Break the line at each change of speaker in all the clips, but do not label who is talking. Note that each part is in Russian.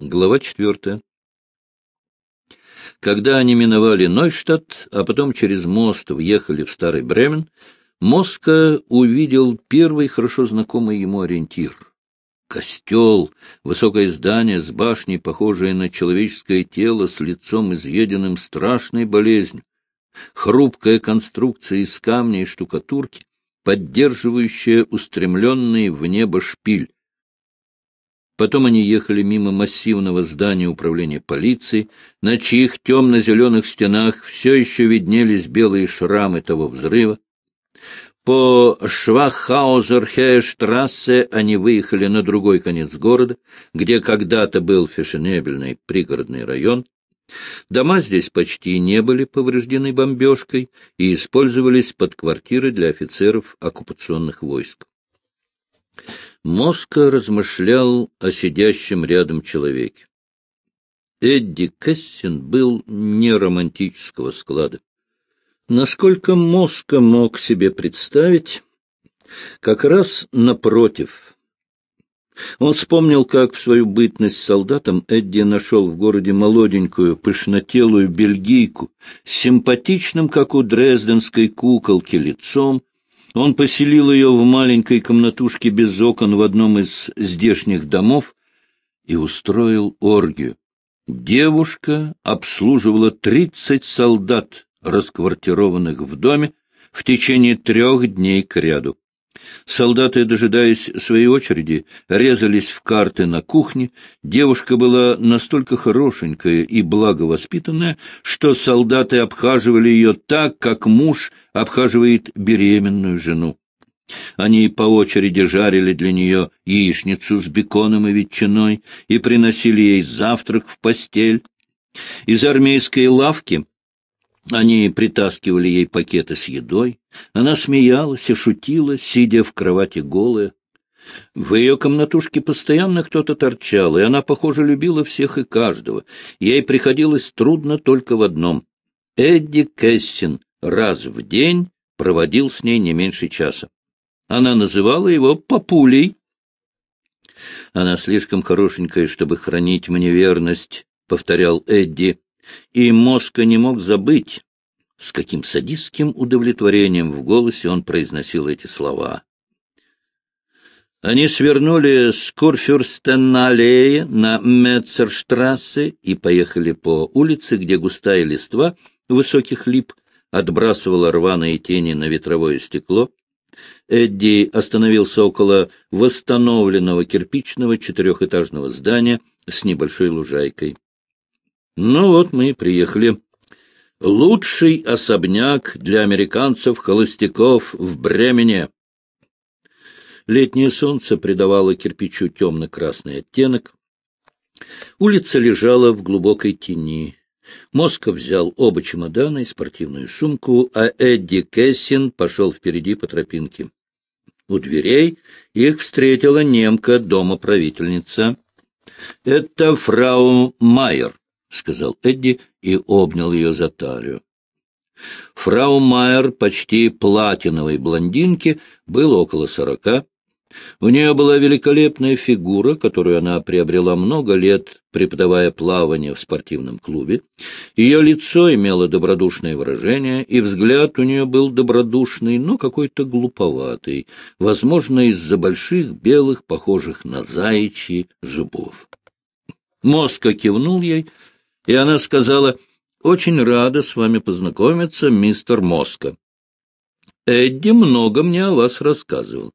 Глава четвертая. Когда они миновали Нойштадт, а потом через мост въехали в Старый Бремен, Моска увидел первый хорошо знакомый ему ориентир. Костел, высокое здание с башней, похожее на человеческое тело, с лицом изъеденным страшной болезнью, хрупкая конструкция из камня и штукатурки, поддерживающая устремленный в небо шпиль, Потом они ехали мимо массивного здания управления полиции, на чьих темно-зеленых стенах все еще виднелись белые шрамы того взрыва. По Швахаузерхейштрассе они выехали на другой конец города, где когда-то был фешенебельный пригородный район. Дома здесь почти не были повреждены бомбежкой и использовались под квартиры для офицеров оккупационных войск. Моска размышлял о сидящем рядом человеке. Эдди Кессин был не романтического склада. Насколько Моска мог себе представить, как раз напротив. Он вспомнил, как в свою бытность солдатом Эдди нашел в городе молоденькую, пышнотелую бельгийку с симпатичным, как у дрезденской куколки, лицом он поселил ее в маленькой комнатушке без окон в одном из здешних домов и устроил оргию. Девушка обслуживала тридцать солдат, расквартированных в доме, в течение трех дней кряду. Солдаты, дожидаясь своей очереди, резались в карты на кухне. Девушка была настолько хорошенькая и благовоспитанная, что солдаты обхаживали ее так, как муж обхаживает беременную жену. Они по очереди жарили для нее яичницу с беконом и ветчиной и приносили ей завтрак в постель. Из армейской лавки они притаскивали ей пакеты с едой. Она смеялась и шутила, сидя в кровати голая. В ее комнатушке постоянно кто-то торчал, и она, похоже, любила всех и каждого. Ей приходилось трудно только в одном. Эдди Кэссин раз в день проводил с ней не меньше часа. Она называла его «папулей». «Она слишком хорошенькая, чтобы хранить мне верность», — повторял Эдди и Моска не мог забыть, с каким садистским удовлетворением в голосе он произносил эти слова. Они свернули с Курфюрстен-аллее на Метцерштрассе и поехали по улице, где густая листва высоких лип отбрасывала рваные тени на ветровое стекло. Эдди остановился около восстановленного кирпичного четырехэтажного здания с небольшой лужайкой. Ну вот мы и приехали. Лучший особняк для американцев-холостяков в Бремене. Летнее солнце придавало кирпичу темно-красный оттенок. Улица лежала в глубокой тени. Москов взял оба чемодана и спортивную сумку, а Эдди Кессин пошел впереди по тропинке. У дверей их встретила немка-домоправительница. — Это фрау Майер, — сказал Эдди и обнял ее за талию. Фрау Майер, почти платиновой блондинки, было около сорока. У нее была великолепная фигура, которую она приобрела много лет, преподавая плавание в спортивном клубе. Ее лицо имело добродушное выражение, и взгляд у нее был добродушный, но какой-то глуповатый, возможно, из-за больших белых, похожих на заячьи, зубов. Моска кивнул ей, и она сказала, «Очень рада с вами познакомиться, мистер Моска. Эдди много мне о вас рассказывал».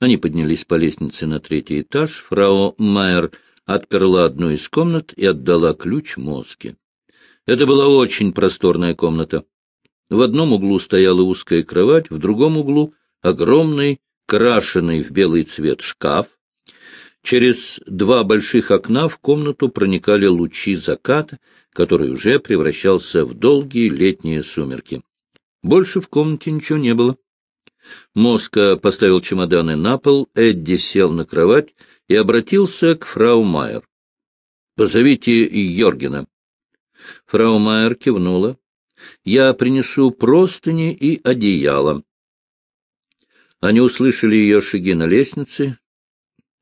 Они поднялись по лестнице на третий этаж. Фрау Майер отперла одну из комнат и отдала ключ Моске. Это была очень просторная комната. В одном углу стояла узкая кровать, в другом углу — огромный, крашеный в белый цвет шкаф, Через два больших окна в комнату проникали лучи заката, который уже превращался в долгие летние сумерки. Больше в комнате ничего не было. Моска поставил чемоданы на пол, Эдди сел на кровать и обратился к фрау Майер. — Позовите Йоргена. Фрау Майер кивнула. — Я принесу простыни и одеяло. Они услышали ее шаги на лестнице, —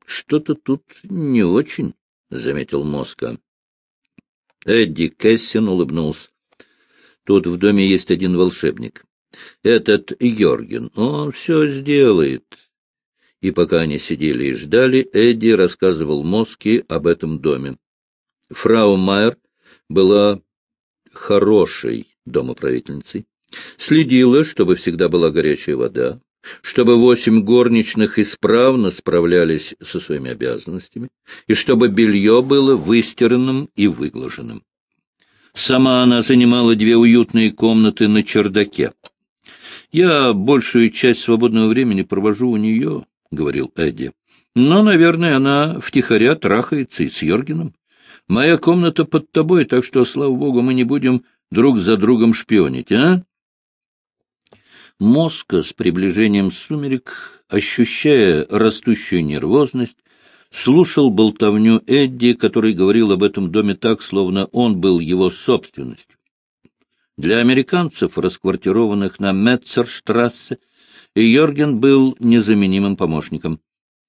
Что-то тут не очень, — заметил Моска. Эдди Кэссин улыбнулся. Тут в доме есть один волшебник. Этот Йорген, он все сделает. И пока они сидели и ждали, Эдди рассказывал Моске об этом доме. Фрау Майер была хорошей домоправительницей, следила, чтобы всегда была горячая вода, чтобы восемь горничных исправно справлялись со своими обязанностями, и чтобы белье было выстиранным и выглаженным. Сама она занимала две уютные комнаты на чердаке. «Я большую часть свободного времени провожу у нее», — говорил Эдди. «Но, наверное, она втихаря трахается и с Йоргеном. Моя комната под тобой, так что, слава богу, мы не будем друг за другом шпионить, а?» Моска с приближением сумерек, ощущая растущую нервозность, слушал болтовню Эдди, который говорил об этом доме так, словно он был его собственностью. Для американцев, расквартированных на Метцерштрассе, Йорген был незаменимым помощником.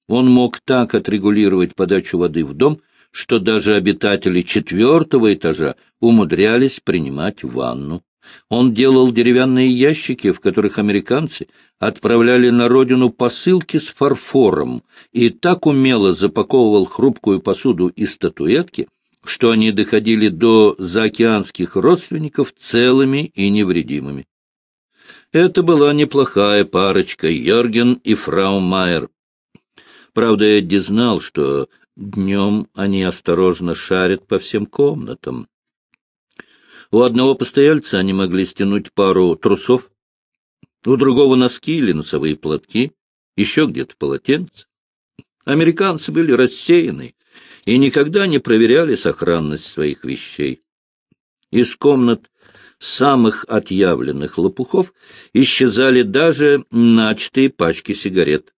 Он мог так отрегулировать подачу воды в дом, что даже обитатели четвертого этажа умудрялись принимать ванну. Он делал деревянные ящики, в которых американцы отправляли на родину посылки с фарфором, и так умело запаковывал хрупкую посуду и статуэтки, что они доходили до заокеанских родственников целыми и невредимыми. Это была неплохая парочка, Йорген и фрау Майер. Правда, Эдди знал, что днем они осторожно шарят по всем комнатам. У одного постояльца они могли стянуть пару трусов, у другого носки или носовые платки, еще где-то полотенце. Американцы были рассеяны и никогда не проверяли сохранность своих вещей. Из комнат самых отъявленных лопухов исчезали даже начатые пачки сигарет.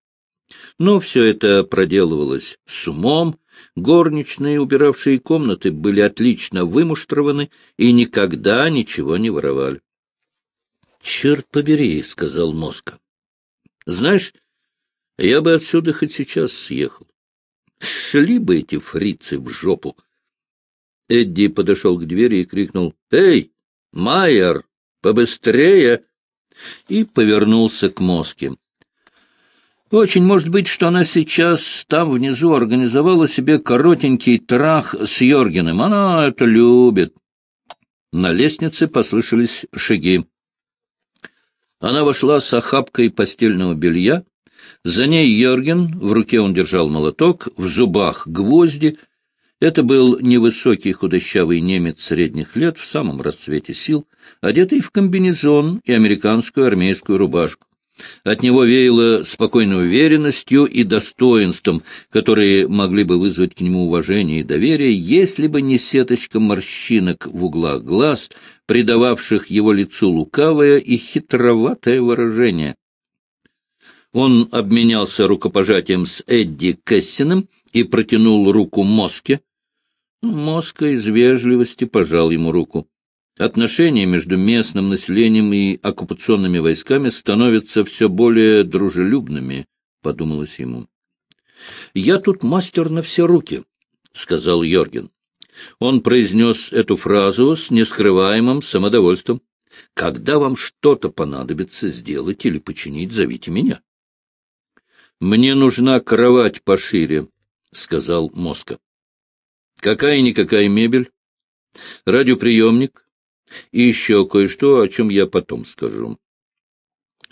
Но все это проделывалось с умом, Горничные, убиравшие комнаты, были отлично вымуштрованы и никогда ничего не воровали. — Черт побери, — сказал Моска. — Знаешь, я бы отсюда хоть сейчас съехал. Шли бы эти фрицы в жопу. Эдди подошел к двери и крикнул «Эй, Майер, побыстрее!» и повернулся к Моске. Очень может быть, что она сейчас там внизу организовала себе коротенький трах с Йоргеном. Она это любит. На лестнице послышались шаги. Она вошла с охапкой постельного белья. За ней Йорген, в руке он держал молоток, в зубах гвозди. Это был невысокий худощавый немец средних лет, в самом расцвете сил, одетый в комбинезон и американскую армейскую рубашку. От него веяло спокойной уверенностью и достоинством, которые могли бы вызвать к нему уважение и доверие, если бы не сеточка морщинок в углах глаз, придававших его лицу лукавое и хитроватое выражение. Он обменялся рукопожатием с Эдди Кессиным и протянул руку Моске. Моска из вежливости пожал ему руку. Отношения между местным населением и оккупационными войсками становятся все более дружелюбными, — подумалось ему. — Я тут мастер на все руки, — сказал Йорген. Он произнес эту фразу с нескрываемым самодовольством. — Когда вам что-то понадобится сделать или починить, зовите меня. — Мне нужна кровать пошире, — сказал Моска. — Какая-никакая мебель, радиоприемник, и еще кое-что, о чем я потом скажу.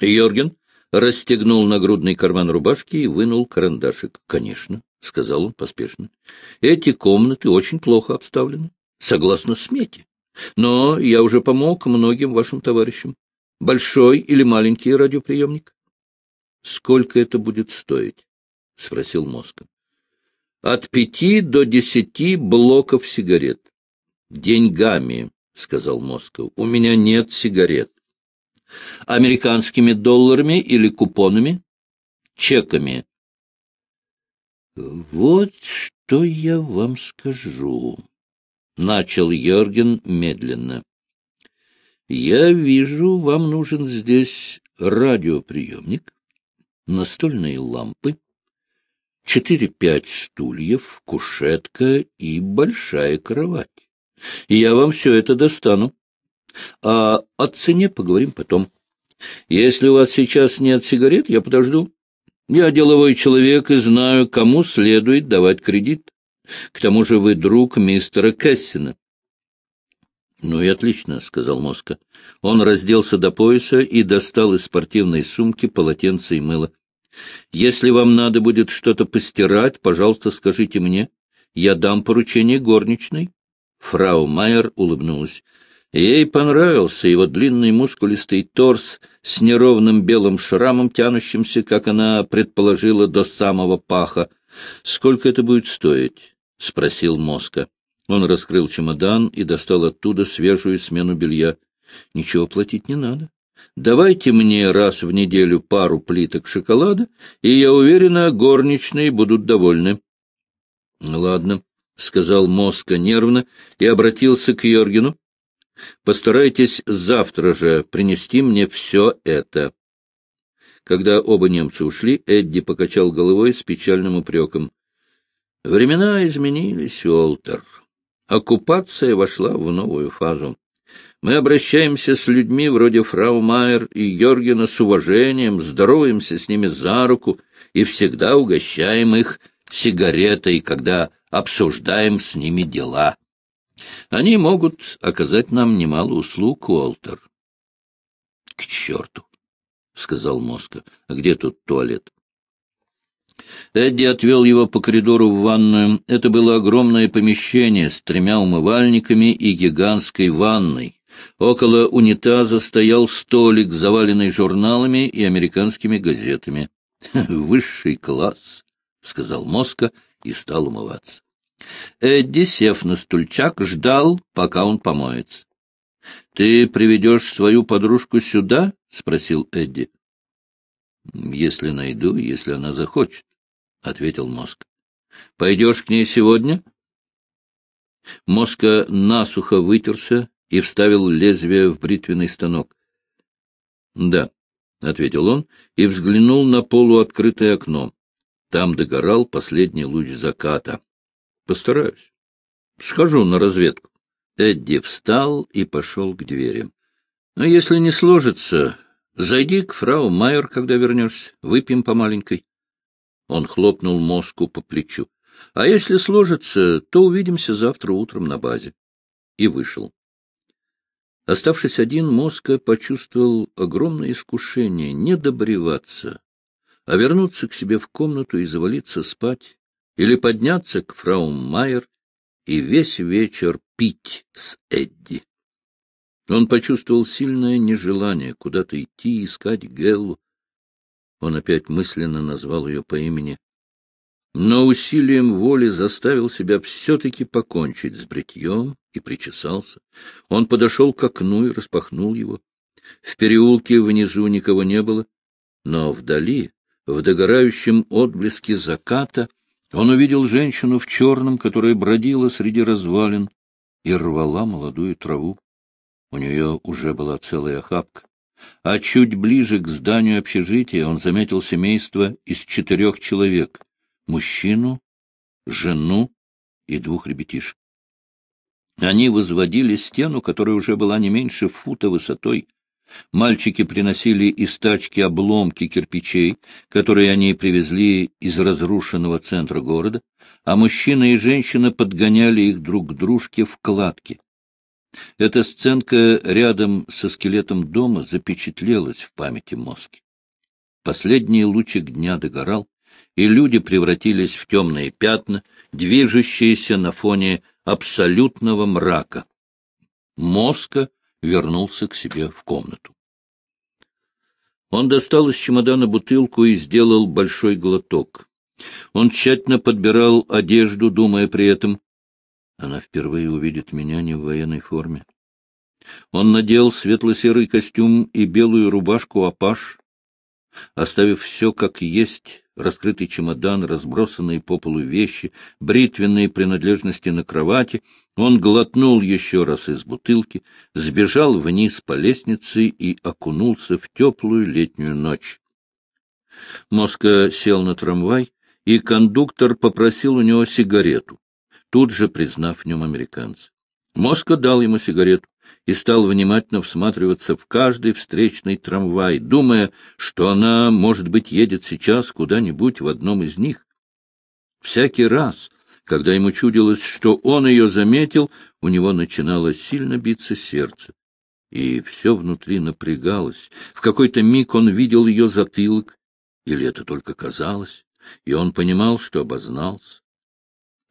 Йорген расстегнул нагрудный карман рубашки и вынул карандашик. — Конечно, — сказал он поспешно. — Эти комнаты очень плохо обставлены, согласно смете. Но я уже помог многим вашим товарищам. Большой или маленький радиоприемник? — Сколько это будет стоить? — спросил Моска. — От пяти до десяти блоков сигарет. Деньгами, — сказал Москов. — У меня нет сигарет. — Американскими долларами или купонами? — Чеками. — Вот что я вам скажу, — начал Йорген медленно. — Я вижу, вам нужен здесь радиоприемник, настольные лампы, четыре-пять стульев, кушетка и большая кровать. И я вам все это достану. А о цене поговорим потом. Если у вас сейчас нет сигарет, я подожду. Я деловой человек и знаю, кому следует давать кредит. К тому же вы друг мистера Кессина. — Ну и отлично, — сказал Моска. Он разделся до пояса и достал из спортивной сумки полотенце и мыло. — Если вам надо будет что-то постирать, пожалуйста, скажите мне. Я дам поручение горничной. Фрау Майер улыбнулась. Ей понравился его длинный мускулистый торс с неровным белым шрамом, тянущимся, как она предположила, до самого паха. — Сколько это будет стоить? — спросил Моска. Он раскрыл чемодан и достал оттуда свежую смену белья. — Ничего платить не надо. Давайте мне раз в неделю пару плиток шоколада, и, я уверена, горничные будут довольны. — Ладно, — сказал Моска нервно и обратился к Йоргену. Постарайтесь завтра же принести мне все это. Когда оба немца ушли, Эдди покачал головой с печальным упреком. Времена изменились, Уолтер. Оккупация вошла в новую фазу. Мы обращаемся с людьми вроде фрау Майер и Йоргена с уважением, здороваемся с ними за руку и всегда угощаем их сигаретой, когда обсуждаем с ними дела. Они могут оказать нам немало услуг, Уолтер. — К черту! — сказал Моска. — А где тут туалет? Эдди отвел его по коридору в ванную. Это было огромное помещение с тремя умывальниками и гигантской ванной. Около унитаза стоял столик, заваленный журналами и американскими газетами. — Высший класс, — сказал Моска и стал умываться. Эдди, сев на стульчак, ждал, пока он помоется. — Ты приведешь свою подружку сюда? — спросил Эдди. — Если найду, если она захочет, — ответил Мозг. — Пойдешь к ней сегодня? Моска насухо вытерся и вставил лезвие в бритвенный станок. — Да, — ответил он и взглянул на полуоткрытое окно. Там догорал последний луч заката. Постараюсь. Схожу на разведку. Эдди встал и пошел к двери. Но если не сложится, зайди к фрау Майер, когда вернешься. Выпьем по маленькой. Он хлопнул мозгу по плечу. А если сложится, то увидимся завтра утром на базе. И вышел. Оставшись один, Моска почувствовал огромное искушение не добреваться, а вернуться к себе в комнату и завалиться спать, или подняться к фрау Майер и весь вечер пить с Эдди. Он почувствовал сильное нежелание куда-то идти искать Геллу. Он опять мысленно назвал ее по имени. Но усилием воли заставил себя все-таки покончить с бритьем и причесался. Он подошел к окну и распахнул его. В переулке внизу никого не было, но вдали, в догорающем отблеске заката, он увидел женщину в черном, которая бродила среди развалин и рвала молодую траву. У нее уже была целая охапка. А чуть ближе к зданию общежития он заметил семейство из четырех человек — мужчину, жену и двух ребятишек. Они возводили стену, которая уже была не меньше фута высотой, Мальчики приносили из тачки обломки кирпичей, которые они привезли из разрушенного центра города, а мужчина и женщина подгоняли их друг к дружке в кладке. Эта сценка рядом со скелетом дома запечатлелась в памяти мозги. Последний лучик дня догорал, и люди превратились в темные пятна, движущиеся на фоне абсолютного мрака. Мозга вернулся к себе в комнату. Он достал из чемодана бутылку и сделал большой глоток. Он тщательно подбирал одежду, думая при этом, она впервые увидит меня не в военной форме. Он надел светло-серый костюм и белую рубашку апаш, оставив все как есть, раскрытый чемодан, разбросанные по полу вещи, бритвенные принадлежности на кровати, он глотнул еще раз из бутылки, сбежал вниз по лестнице и окунулся в теплую летнюю ночь. Моска сел на трамвай и кондуктор попросил у него сигарету, тут же признав в нем американца. Моска дал ему сигарету и стал внимательно всматриваться в каждый встречный трамвай, думая, что она, может быть, едет сейчас куда-нибудь в одном из них. Всякий раз, когда ему чудилось, что он ее заметил, у него начинало сильно биться сердце, и все внутри напрягалось. В какой-то миг он видел ее затылок, или это только казалось, и он понимал, что обознался.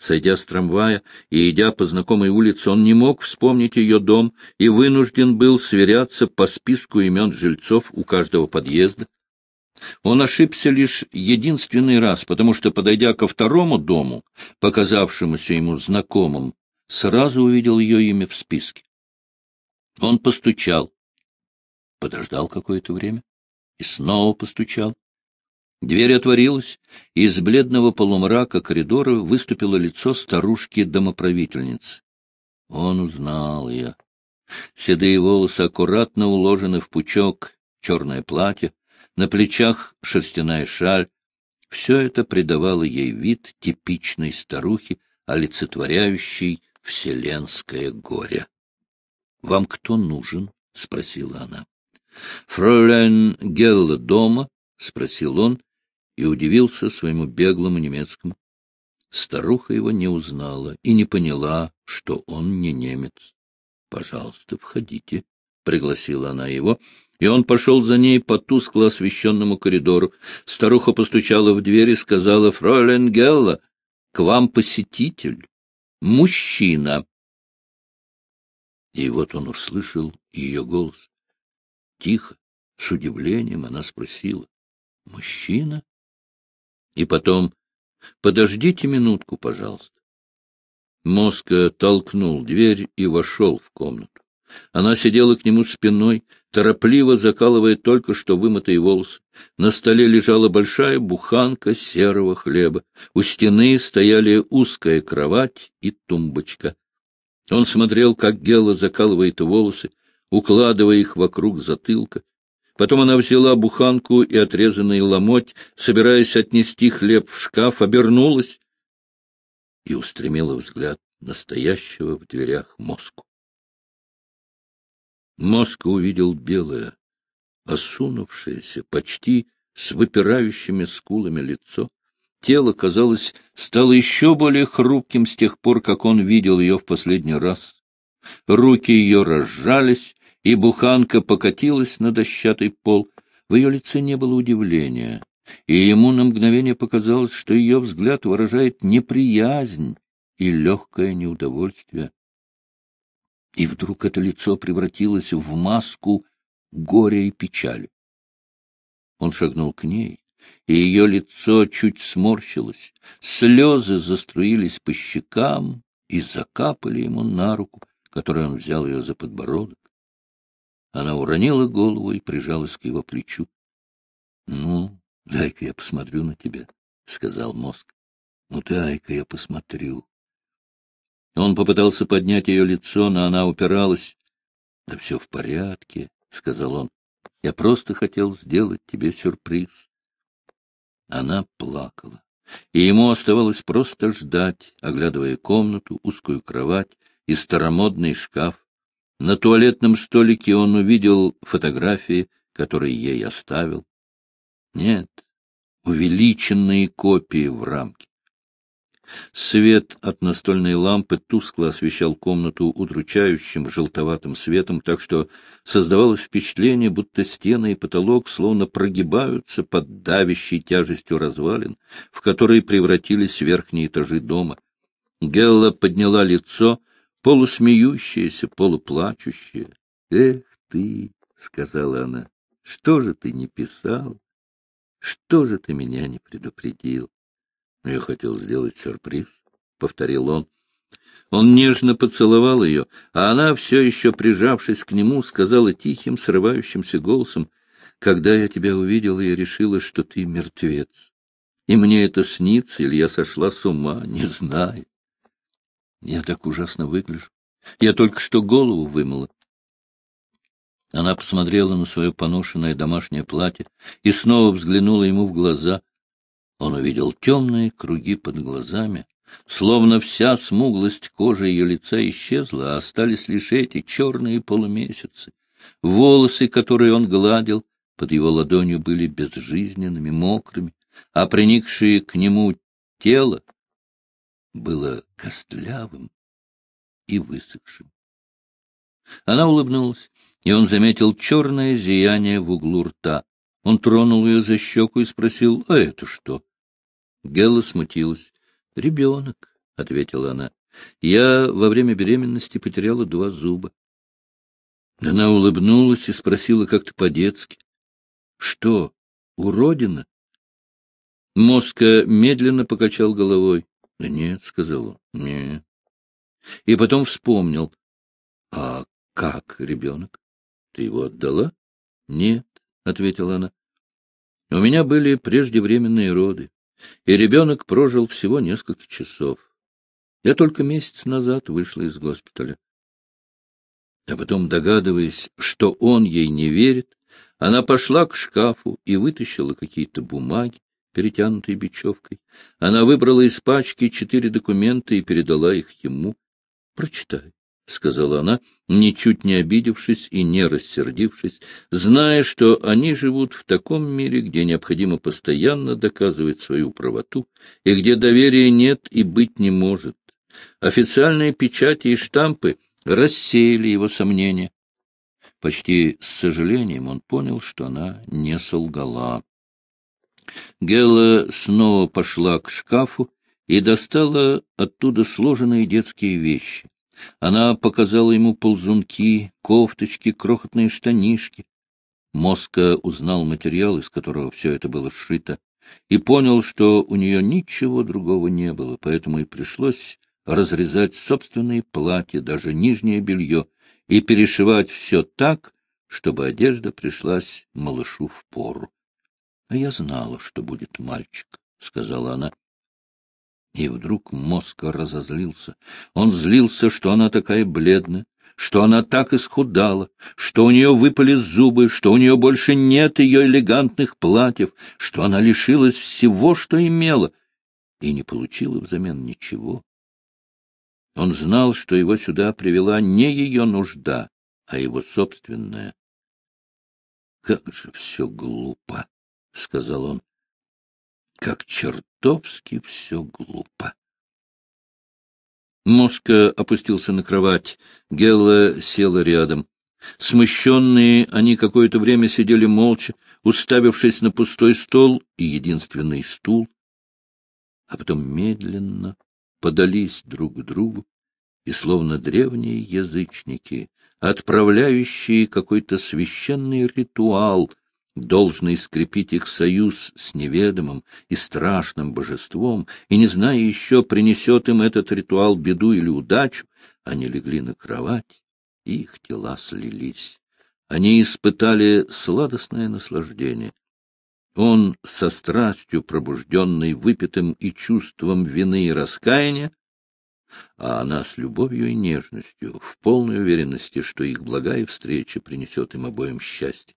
Сойдя с трамвая и идя по знакомой улице, он не мог вспомнить ее дом и вынужден был сверяться по списку имен жильцов у каждого подъезда. Он ошибся лишь единственный раз, потому что, подойдя ко второму дому, показавшемуся ему знакомым, сразу увидел ее имя в списке. Он постучал, подождал какое-то время и снова постучал. Дверь отворилась, и из бледного полумрака коридора выступило лицо старушки-домоправительницы. Он узнал ее. Седые волосы аккуратно уложены в пучок, черное платье, на плечах шерстяная шаль. Все это придавало ей вид типичной старухи, олицетворяющей вселенское горе. — Вам кто нужен? — спросила она. — Фройлен Гелла дома? — спросил он и удивился своему беглому немецкому. Старуха его не узнала и не поняла, что он не немец. — Пожалуйста, входите, — пригласила она его, и он пошел за ней по тускло освещенному коридору. Старуха постучала в дверь и сказала, — Фройлен Гелла, к вам посетитель, мужчина. И вот он услышал ее голос. Тихо, с удивлением она спросила, — Мужчина? И потом, подождите минутку, пожалуйста. Моска толкнул дверь и вошел в комнату. Она сидела к нему спиной, торопливо закалывая только что вымытые волосы. На столе лежала большая буханка серого хлеба. У стены стояли узкая кровать и тумбочка. Он смотрел, как Гела закалывает волосы, укладывая их вокруг затылка. Потом она взяла буханку и отрезанный ломоть, собираясь отнести хлеб в шкаф, обернулась и устремила взгляд настоящего в дверях мозгу. Мозг увидел белое, осунувшееся, почти с выпирающими скулами лицо. Тело, казалось, стало еще более хрупким с тех пор, как он видел ее в последний раз. Руки ее разжались, и буханка покатилась на дощатый пол. В ее лице не было удивления, и ему на мгновение показалось, что ее взгляд выражает неприязнь и легкое неудовольствие. И вдруг это лицо превратилось в маску горя и печали. Он шагнул к ней, и ее лицо чуть сморщилось, слезы заструились по щекам и закапали ему на руку, которой он взял ее за подбородок. Она уронила голову и прижалась к его плечу. — Ну, дай-ка я посмотрю на тебя, — сказал мозг. — Ну, дай-ка я посмотрю. Он попытался поднять ее лицо, но она упиралась. — Да все в порядке, — сказал он. — Я просто хотел сделать тебе сюрприз. Она плакала, и ему оставалось просто ждать, оглядывая комнату, узкую кровать и старомодный шкаф, на туалетном столике он увидел фотографии, которые ей оставил. Нет, увеличенные копии в рамке. Свет от настольной лампы тускло освещал комнату удручающим желтоватым светом, так что создавалось впечатление, будто стены и потолок словно прогибаются под давящей тяжестью развалин, в которые превратились верхние этажи дома. Гелла подняла лицо — полусмеющаяся, полуплачущая. — Эх ты, — сказала она, — что же ты не писал? Что же ты меня не предупредил? — Я хотел сделать сюрприз, — повторил он. Он нежно поцеловал ее, а она, все еще прижавшись к нему, сказала тихим, срывающимся голосом, «Когда я тебя увидела, я решила, что ты мертвец. И мне это снится, или я сошла с ума, не знаю. Я так ужасно выгляжу. Я только что голову вымыла. Она посмотрела на свое поношенное домашнее платье и снова взглянула ему в глаза. Он увидел темные круги под глазами, словно вся смуглость кожи ее лица исчезла, а остались лишь эти черные полумесяцы. Волосы, которые он гладил, под его ладонью были безжизненными, мокрыми, а приникшее к нему тело было костлявым и высохшим. Она улыбнулась, и он заметил черное зияние в углу рта. Он тронул ее за щеку и спросил, «А это что?» Гелла смутилась. «Ребенок», — ответила она. «Я во время беременности потеряла два зуба». Она улыбнулась и спросила как-то по-детски. Что, уродина? Моска медленно покачал головой. — Нет, — сказал он, — нет. И потом вспомнил. — А как ребенок? Ты его отдала? — Нет, — ответила она. — У меня были преждевременные роды, и ребенок прожил всего несколько часов. Я только месяц назад вышла из госпиталя. А потом, догадываясь, что он ей не верит, она пошла к шкафу и вытащила какие-то бумаги, перетянутые бечевкой. Она выбрала из пачки четыре документа и передала их ему. — Прочитай, — сказала она, ничуть не обидевшись и не рассердившись, зная, что они живут в таком мире, где необходимо постоянно доказывать свою правоту, и где доверия нет и быть не может. Официальные печати и штампы рассеяли его сомнения. Почти с сожалением он понял, что она не солгала. Гела снова пошла к шкафу и достала оттуда сложенные детские вещи. Она показала ему ползунки, кофточки, крохотные штанишки. Моска узнал материал, из которого все это было сшито, и понял, что у нее ничего другого не было, поэтому и пришлось разрезать собственные платья, даже нижнее белье, и перешивать все так, чтобы одежда пришлась малышу в пору. — А я знала, что будет мальчик, — сказала она. И вдруг мозг разозлился. Он злился, что она такая бледная, что она так исхудала, что у нее выпали зубы, что у нее больше нет ее элегантных платьев, что она лишилась всего, что имела, и не получила взамен ничего. Он знал, что его сюда привела не ее нужда, а его собственная. — Как же все глупо, — сказал он. — Как чертовски все глупо. Моска опустился на кровать. Гелла села рядом. Смущенные, они какое-то время сидели молча, уставившись на пустой стол и единственный стул, а потом медленно подались друг к другу, и словно древние язычники, отправляющие какой-то священный ритуал, должный скрепить их союз с неведомым и страшным божеством, и, не зная еще, принесет им этот ритуал беду или удачу, они легли на кровать, и их тела слились. Они испытали сладостное наслаждение. Он, со страстью пробужденный выпитым и чувством вины и раскаяния, а она с любовью и нежностью, в полной уверенности, что их благая встреча принесет им обоим счастье.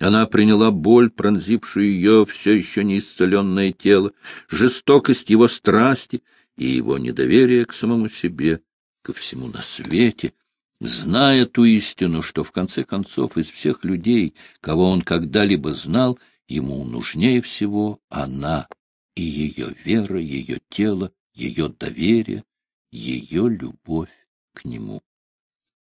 Она приняла боль, пронзившую ее все еще неисцеленное тело, жестокость его страсти и его недоверие к самому себе, ко всему на свете, зная ту истину, что в конце концов из всех людей, кого он когда-либо знал, Ему нужнее всего она и ее вера, ее тело, ее доверие, ее любовь к нему.